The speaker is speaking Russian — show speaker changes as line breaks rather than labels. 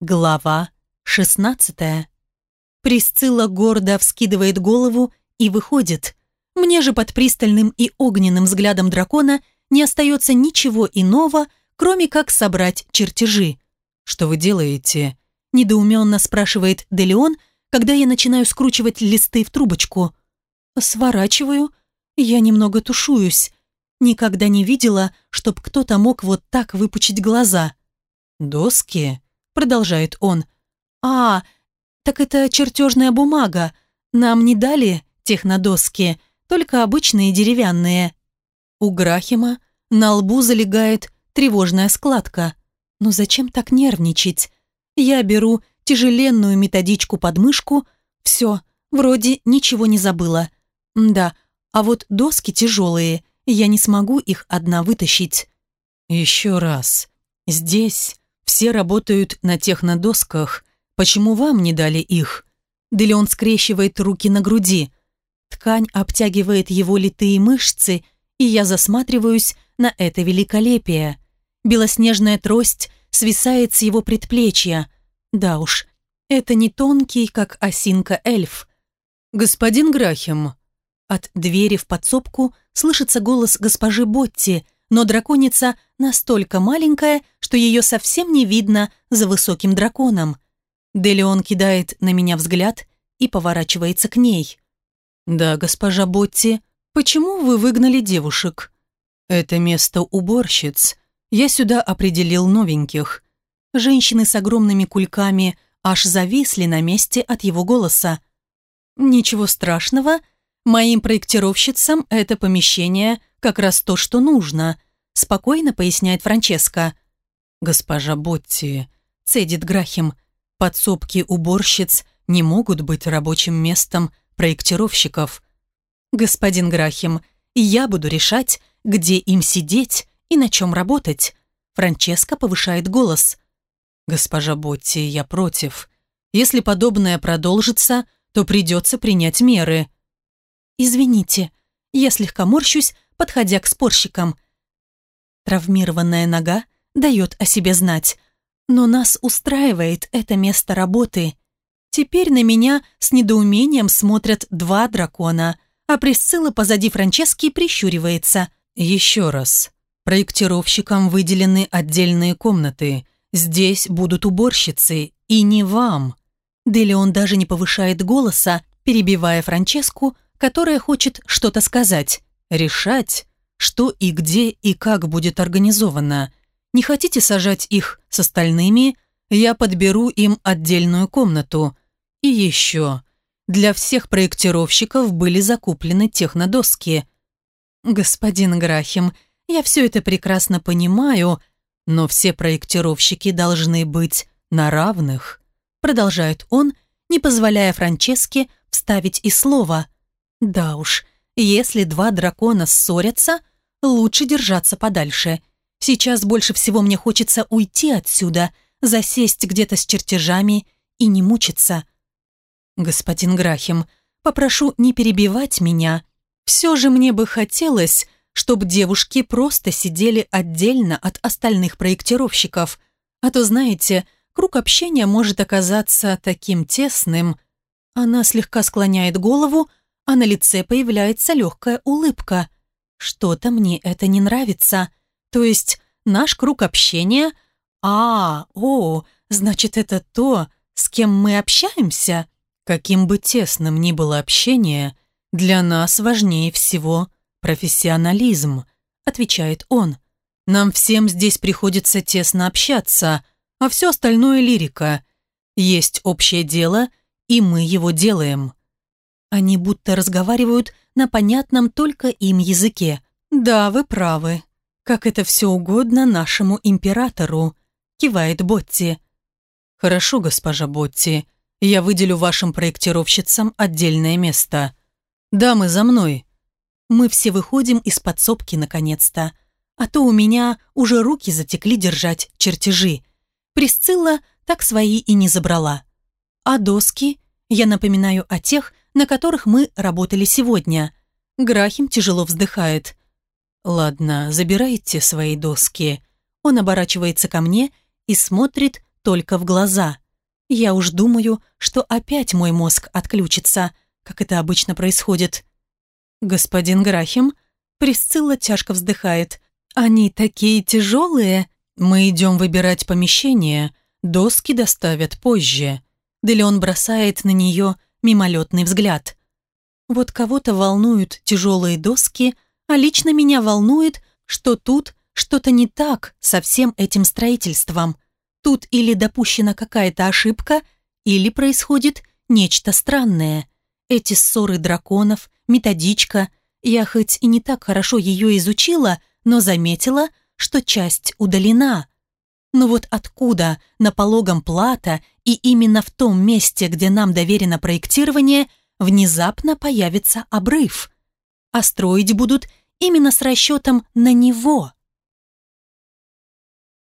Глава 16. Присцилла гордо вскидывает голову и выходит. Мне же под пристальным и огненным взглядом дракона не остается ничего иного, кроме как собрать чертежи. «Что вы делаете?» – недоуменно спрашивает Делеон, когда я начинаю скручивать листы в трубочку. «Сворачиваю. Я немного тушуюсь. Никогда не видела, чтоб кто-то мог вот так выпучить глаза». «Доски?» Продолжает он. «А, так это чертежная бумага. Нам не дали технодоски, только обычные деревянные». У Грахима на лбу залегает тревожная складка. «Но зачем так нервничать? Я беру тяжеленную методичку под мышку. Все, вроде ничего не забыла. Да, а вот доски тяжелые, я не смогу их одна вытащить». «Еще раз. Здесь все работают на технодосках. Почему вам не дали их? Делеон скрещивает руки на груди. Ткань обтягивает его литые мышцы, и я засматриваюсь на это великолепие. Белоснежная трость свисает с его предплечья. Да уж, это не тонкий, как осинка эльф. «Господин Грахем!» От двери в подсобку слышится голос госпожи Ботти – но драконица настолько маленькая, что ее совсем не видно за высоким драконом. Делеон кидает на меня взгляд и поворачивается к ней. «Да, госпожа Ботти, почему вы выгнали девушек?» «Это место уборщиц. Я сюда определил новеньких». Женщины с огромными кульками аж зависли на месте от его голоса. «Ничего страшного», Моим проектировщицам это помещение как раз то, что нужно, спокойно поясняет Франческа. Госпожа Ботти, цедит Грахим, подсобки уборщиц не могут быть рабочим местом проектировщиков. Господин Грахим, я буду решать, где им сидеть и на чем работать. Франческа повышает голос. Госпожа Ботти, я против. Если подобное продолжится, то придется принять меры. «Извините», я слегка морщусь, подходя к спорщикам. Травмированная нога дает о себе знать, но нас устраивает это место работы. Теперь на меня с недоумением смотрят два дракона, а Присцилла позади Франчески прищуривается. «Еще раз. Проектировщикам выделены отдельные комнаты. Здесь будут уборщицы, и не вам». Делеон даже не повышает голоса, перебивая Франческу, которая хочет что-то сказать, решать, что и где и как будет организовано. Не хотите сажать их с остальными? Я подберу им отдельную комнату. И еще. Для всех проектировщиков были закуплены технодоски. Господин Грахим, я все это прекрасно понимаю, но все проектировщики должны быть на равных. Продолжает он, не позволяя Франческе вставить и слово – да уж, если два дракона ссорятся, лучше держаться подальше. Сейчас больше всего мне хочется уйти отсюда, засесть где-то с чертежами и не мучиться. Господин Грахим, попрошу не перебивать меня. Все же мне бы хотелось, чтобы девушки просто сидели отдельно от остальных проектировщиков. А то, знаете, круг общения может оказаться таким тесным. Она слегка склоняет голову, а на лице появляется легкая улыбка. Что-то мне это не нравится. То есть наш круг общения... А, о, значит, это то, с кем мы общаемся. Каким бы тесным ни было общение, для нас важнее всего профессионализм, отвечает он. Нам всем здесь приходится тесно общаться, а все остальное лирика. Есть общее дело, и мы его делаем. Они будто разговаривают на понятном только им языке. «Да, вы правы. Как это все угодно нашему императору», — кивает Ботти. «Хорошо, госпожа Ботти. Я выделю вашим проектировщицам отдельное место. Дамы, за мной». Мы все выходим из подсобки наконец-то. А то у меня уже руки затекли держать чертежи. Присцилла так свои и не забрала. А доски? Я напоминаю о тех, на которых мы работали сегодня. Грахим тяжело вздыхает. «Ладно, забирайте свои доски». Он оборачивается ко мне и смотрит только в глаза. Я уж думаю, что опять мой мозг отключится, как это обычно происходит. «Господин Грахим?» Присцилла тяжко вздыхает. «Они такие тяжелые!» «Мы идем выбирать помещение. Доски доставят позже». Делеон бросает на нее мимолетный взгляд. Вот кого-то волнуют тяжелые доски, а лично меня волнует, что тут что-то не так со всем этим строительством. Тут или допущена какая-то ошибка, или происходит нечто странное. Эти ссоры драконов, методичка, я хоть и не так хорошо ее изучила, но заметила, что часть удалена, ну вот откуда на пологом плата и именно в том месте, где нам доверено проектирование, внезапно появится обрыв? А строить будут именно с расчетом на него.